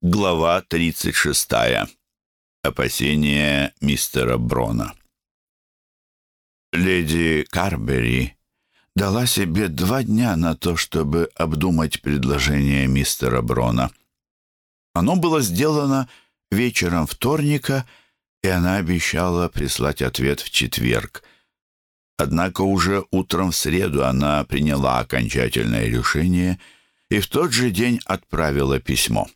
Глава 36. Опасения мистера Брона. Леди Карбери дала себе два дня на то, чтобы обдумать предложение мистера Брона. Оно было сделано вечером вторника, и она обещала прислать ответ в четверг. Однако уже утром в среду она приняла окончательное решение и в тот же день отправила письмо.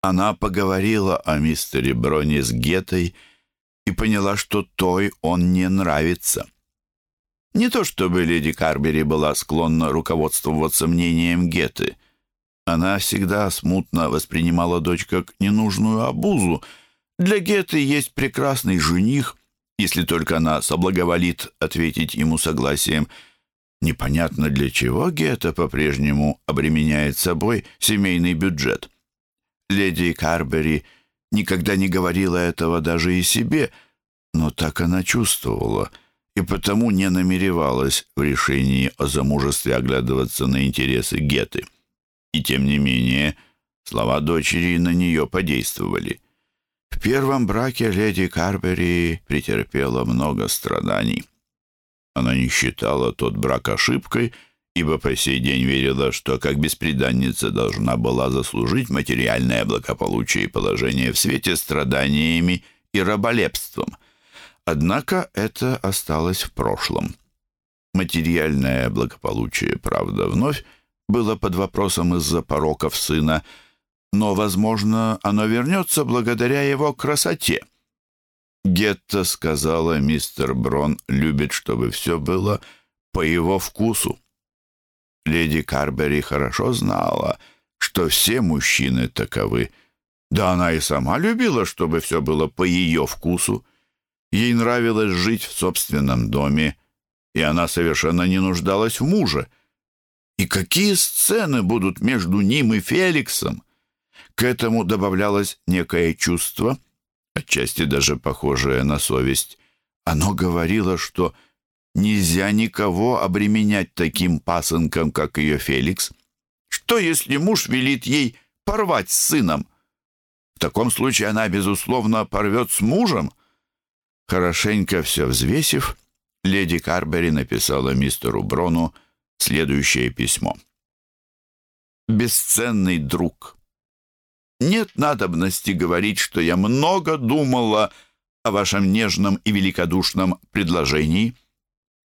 Она поговорила о мистере Броне с Гетой и поняла, что той он не нравится. Не то чтобы леди Карбери была склонна руководствоваться мнением Геты. Она всегда смутно воспринимала дочь как ненужную обузу. Для Геты есть прекрасный жених, если только она соблаговолит ответить ему согласием. Непонятно для чего Гета по-прежнему обременяет собой семейный бюджет. Леди Карбери никогда не говорила этого даже и себе, но так она чувствовала и потому не намеревалась в решении о замужестве оглядываться на интересы Геты. И тем не менее, слова дочери на нее подействовали. В первом браке леди Карбери претерпела много страданий. Она не считала тот брак ошибкой — ибо по сей день верила, что как бесприданница должна была заслужить материальное благополучие и положение в свете страданиями и раболепством. Однако это осталось в прошлом. Материальное благополучие, правда, вновь было под вопросом из-за пороков сына, но, возможно, оно вернется благодаря его красоте. Гетта сказала, мистер Брон любит, чтобы все было по его вкусу. Леди Карбери хорошо знала, что все мужчины таковы. Да она и сама любила, чтобы все было по ее вкусу. Ей нравилось жить в собственном доме, и она совершенно не нуждалась в муже. И какие сцены будут между ним и Феликсом? К этому добавлялось некое чувство, отчасти даже похожее на совесть. Оно говорило, что Нельзя никого обременять таким пасынком, как ее Феликс. Что, если муж велит ей порвать с сыном? В таком случае она, безусловно, порвет с мужем. Хорошенько все взвесив, леди Карбери написала мистеру Брону следующее письмо. «Бесценный друг, нет надобности говорить, что я много думала о вашем нежном и великодушном предложении».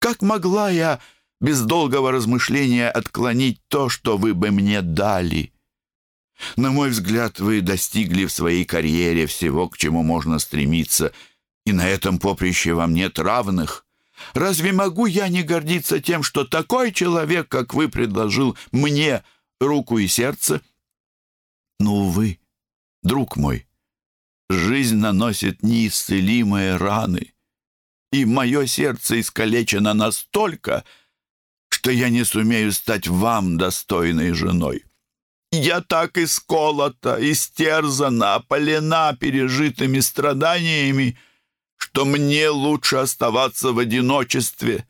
Как могла я без долгого размышления отклонить то, что вы бы мне дали? На мой взгляд, вы достигли в своей карьере всего, к чему можно стремиться, и на этом поприще вам нет равных. Разве могу я не гордиться тем, что такой человек, как вы, предложил мне руку и сердце? Ну, увы, друг мой, жизнь наносит неисцелимые раны и мое сердце искалечено настолько, что я не сумею стать вам достойной женой. Я так исколота, истерзана, опалена пережитыми страданиями, что мне лучше оставаться в одиночестве.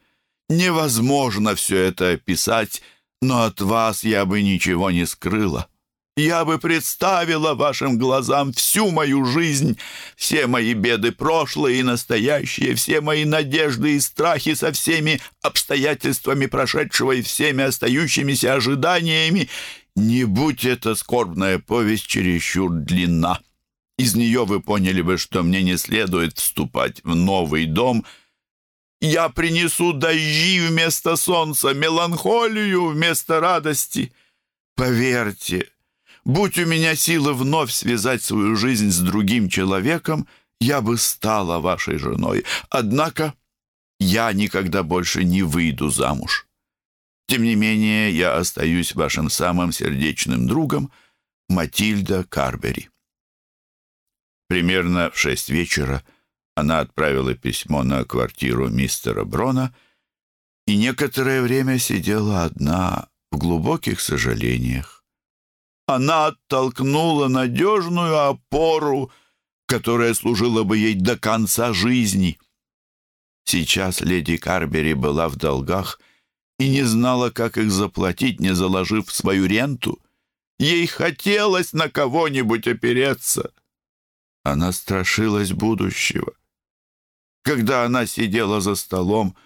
Невозможно все это описать, но от вас я бы ничего не скрыла. Я бы представила вашим глазам всю мою жизнь, все мои беды прошлые и настоящие, все мои надежды и страхи со всеми обстоятельствами прошедшего и всеми остающимися ожиданиями. Не будь эта скорбная повесть чересчур длинна. Из нее вы поняли бы, что мне не следует вступать в новый дом. Я принесу дожди вместо солнца, меланхолию вместо радости. Поверьте, Будь у меня силы вновь связать свою жизнь с другим человеком, я бы стала вашей женой. Однако я никогда больше не выйду замуж. Тем не менее, я остаюсь вашим самым сердечным другом, Матильда Карбери. Примерно в шесть вечера она отправила письмо на квартиру мистера Брона и некоторое время сидела одна в глубоких сожалениях. Она оттолкнула надежную опору, которая служила бы ей до конца жизни. Сейчас леди Карбери была в долгах и не знала, как их заплатить, не заложив свою ренту. Ей хотелось на кого-нибудь опереться. Она страшилась будущего. Когда она сидела за столом,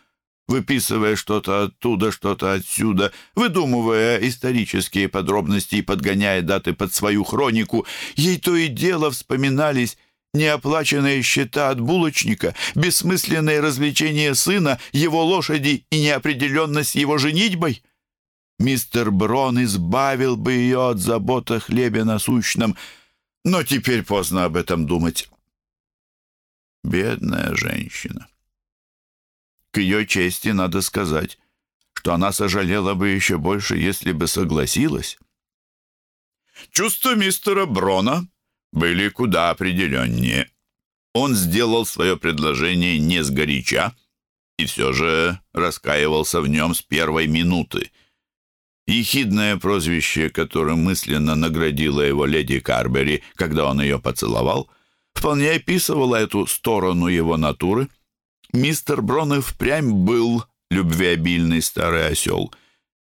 выписывая что-то оттуда, что-то отсюда, выдумывая исторические подробности и подгоняя даты под свою хронику, ей то и дело вспоминались неоплаченные счета от булочника, бессмысленные развлечения сына, его лошади и неопределенность его женитьбой. Мистер Брон избавил бы ее от забот о хлебе насущном, но теперь поздно об этом думать. Бедная женщина. К ее чести надо сказать, что она сожалела бы еще больше, если бы согласилась. Чувства мистера Брона были куда определеннее. Он сделал свое предложение не сгоряча и все же раскаивался в нем с первой минуты. Ехидное прозвище, которым мысленно наградила его леди Карбери, когда он ее поцеловал, вполне описывало эту сторону его натуры. Мистер Брон впрямь был любвеобильный старый осел.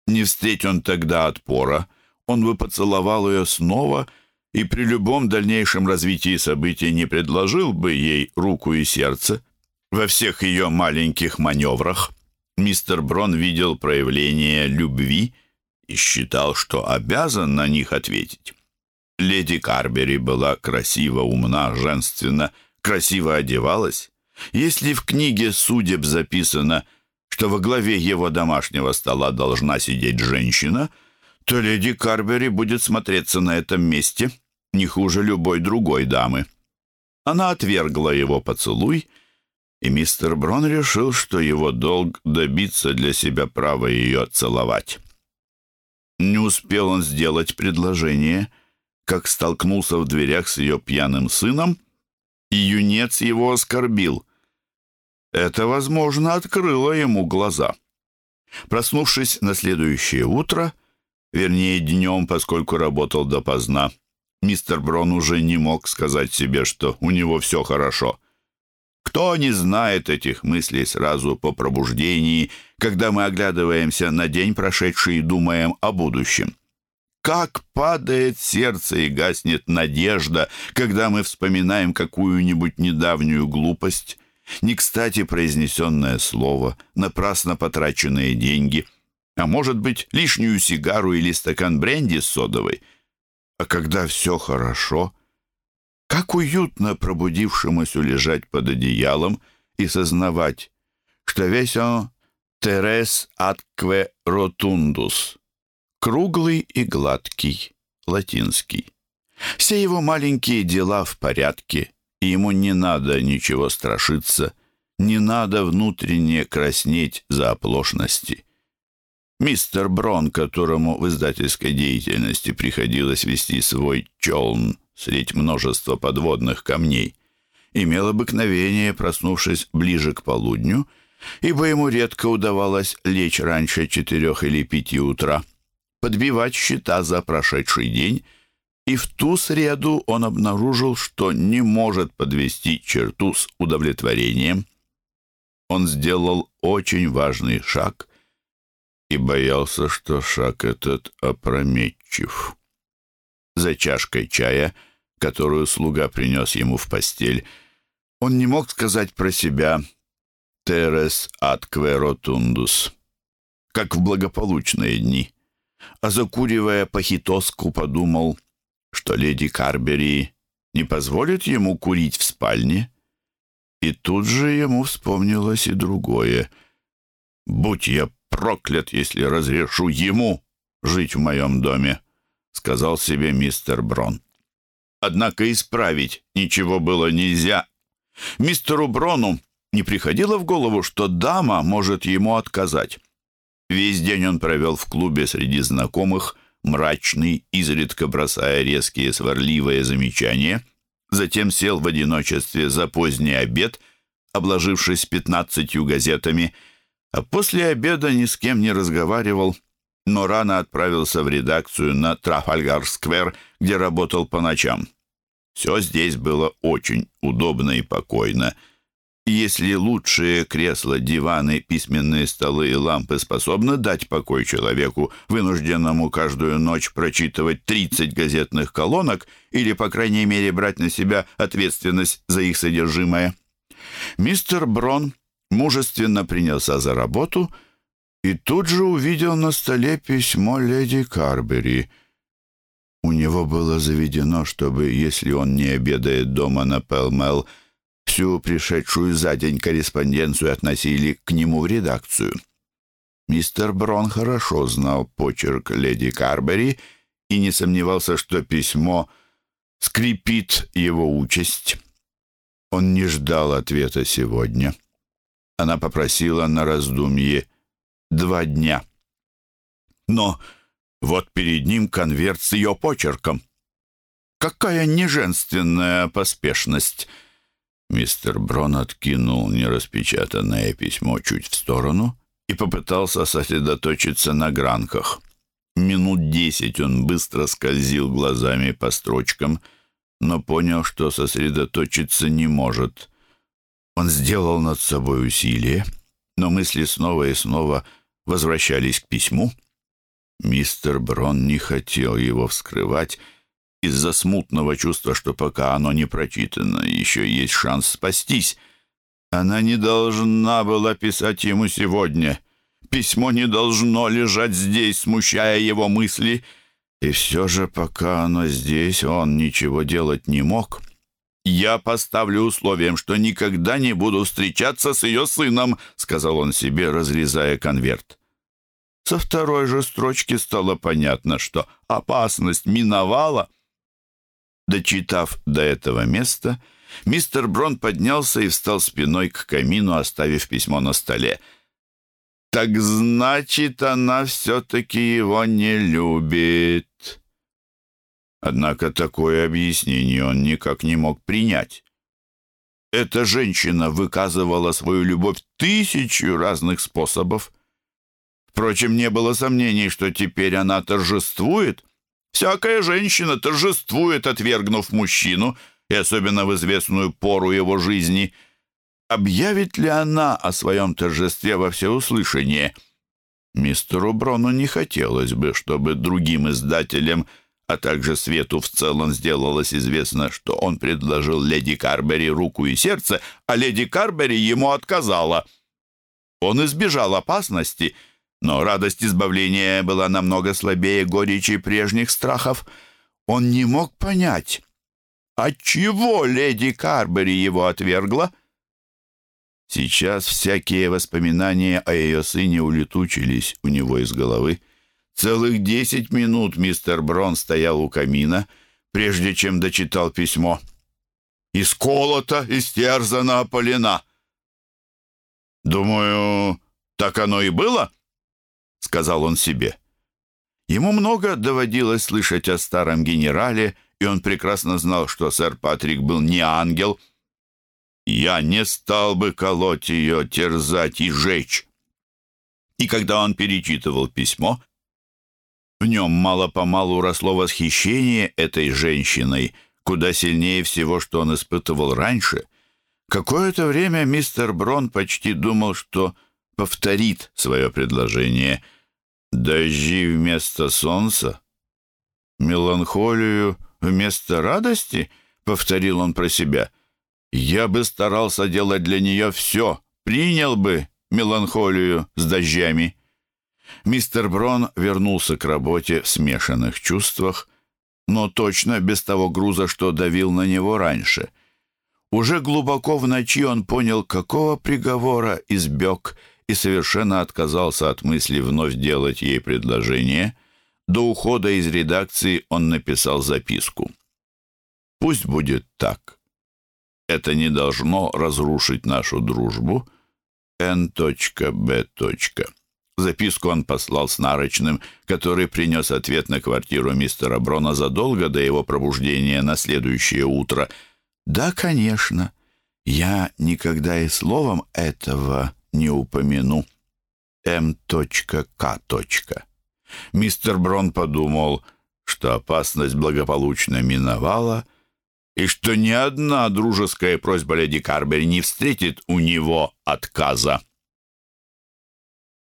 Не встреть он тогда отпора, он бы поцеловал ее снова и при любом дальнейшем развитии событий не предложил бы ей руку и сердце. Во всех ее маленьких маневрах мистер Брон видел проявление любви и считал, что обязан на них ответить. Леди Карбери была красиво, умна, женственна, красиво одевалась. Если в книге судеб записано, что во главе его домашнего стола должна сидеть женщина, то леди Карбери будет смотреться на этом месте не хуже любой другой дамы. Она отвергла его поцелуй, и мистер Брон решил, что его долг добиться для себя права ее целовать. Не успел он сделать предложение, как столкнулся в дверях с ее пьяным сыном, и юнец его оскорбил. Это, возможно, открыло ему глаза. Проснувшись на следующее утро, вернее днем, поскольку работал допоздна, мистер Брон уже не мог сказать себе, что у него все хорошо. Кто не знает этих мыслей сразу по пробуждении, когда мы оглядываемся на день прошедший и думаем о будущем? Как падает сердце и гаснет надежда, когда мы вспоминаем какую-нибудь недавнюю глупость, не кстати произнесенное слово, напрасно потраченные деньги, а может быть, лишнюю сигару или стакан бренди с содовой. А когда все хорошо — как уютно пробудившемуся лежать под одеялом и сознавать, что весь он «терес аткве ротундус» — круглый и гладкий, латинский. Все его маленькие дела в порядке, и ему не надо ничего страшиться, не надо внутренне краснеть за оплошности. Мистер Брон, которому в издательской деятельности приходилось вести свой челн средь множества подводных камней, имел обыкновение, проснувшись ближе к полудню, ибо ему редко удавалось лечь раньше четырех или пяти утра, подбивать счета за прошедший день, и в ту среду он обнаружил, что не может подвести черту с удовлетворением. Он сделал очень важный шаг и боялся, что шаг этот опрометчив за чашкой чая, которую слуга принес ему в постель, он не мог сказать про себя «Терес аткве ротундус», как в благополучные дни, а закуривая похитоску, подумал, что леди Карбери не позволит ему курить в спальне, и тут же ему вспомнилось и другое. «Будь я проклят, если разрешу ему жить в моем доме!» сказал себе мистер Брон. Однако исправить ничего было нельзя. Мистеру Брону не приходило в голову, что дама может ему отказать. Весь день он провел в клубе среди знакомых, мрачный, изредка бросая резкие сварливые замечания. Затем сел в одиночестве за поздний обед, обложившись пятнадцатью газетами, а после обеда ни с кем не разговаривал, но рано отправился в редакцию на Трафальгар-сквер, где работал по ночам. Все здесь было очень удобно и покойно. Если лучшие кресла, диваны, письменные столы и лампы способны дать покой человеку, вынужденному каждую ночь прочитывать 30 газетных колонок или, по крайней мере, брать на себя ответственность за их содержимое. Мистер Брон мужественно принялся за работу и тут же увидел на столе письмо леди Карбери. У него было заведено, чтобы, если он не обедает дома на Пелмел, Всю пришедшую за день корреспонденцию относили к нему в редакцию. Мистер Брон хорошо знал почерк леди Карбери и не сомневался, что письмо скрипит его участь. Он не ждал ответа сегодня. Она попросила на раздумье два дня. Но вот перед ним конверт с ее почерком. Какая неженственная поспешность! Мистер Брон откинул нераспечатанное письмо чуть в сторону и попытался сосредоточиться на гранках. Минут десять он быстро скользил глазами по строчкам, но понял, что сосредоточиться не может. Он сделал над собой усилие, но мысли снова и снова возвращались к письму. Мистер Брон не хотел его вскрывать, из-за смутного чувства, что пока оно не прочитано, еще есть шанс спастись. Она не должна была писать ему сегодня. Письмо не должно лежать здесь, смущая его мысли. И все же, пока оно здесь, он ничего делать не мог. «Я поставлю условием, что никогда не буду встречаться с ее сыном», — сказал он себе, разрезая конверт. Со второй же строчки стало понятно, что опасность миновала — Дочитав до этого места, мистер Брон поднялся и встал спиной к камину, оставив письмо на столе. «Так значит, она все-таки его не любит». Однако такое объяснение он никак не мог принять. Эта женщина выказывала свою любовь тысячу разных способов. Впрочем, не было сомнений, что теперь она торжествует — Всякая женщина торжествует, отвергнув мужчину, и особенно в известную пору его жизни. Объявит ли она о своем торжестве во всеуслышание? Мистеру Брону не хотелось бы, чтобы другим издателям, а также свету в целом сделалось известно, что он предложил леди Карбери руку и сердце, а леди Карбери ему отказала. Он избежал опасности — но радость избавления была намного слабее горечи прежних страхов. Он не мог понять, отчего леди Карбери его отвергла. Сейчас всякие воспоминания о ее сыне улетучились у него из головы. Целых десять минут мистер Брон стоял у камина, прежде чем дочитал письмо. «Исколото, истерзано, опалена». «Думаю, так оно и было?» — сказал он себе. Ему много доводилось слышать о старом генерале, и он прекрасно знал, что сэр Патрик был не ангел. «Я не стал бы колоть ее, терзать и жечь». И когда он перечитывал письмо, в нем мало-помалу росло восхищение этой женщиной, куда сильнее всего, что он испытывал раньше. Какое-то время мистер Брон почти думал, что повторит свое предложение — Дожди вместо солнца? Меланхолию вместо радости? Повторил он про себя. Я бы старался делать для нее все. Принял бы меланхолию с дождями. Мистер Брон вернулся к работе в смешанных чувствах, но точно без того груза, что давил на него раньше. Уже глубоко в ночи он понял, какого приговора избег — и совершенно отказался от мысли вновь делать ей предложение. До ухода из редакции он написал записку. «Пусть будет так. Это не должно разрушить нашу дружбу. Н.Б. Записку он послал с нарочным, который принес ответ на квартиру мистера Брона задолго до его пробуждения на следующее утро. «Да, конечно. Я никогда и словом этого не упомяну. М.К. Мистер Брон подумал, что опасность благополучно миновала, и что ни одна дружеская просьба леди Карбери не встретит у него отказа.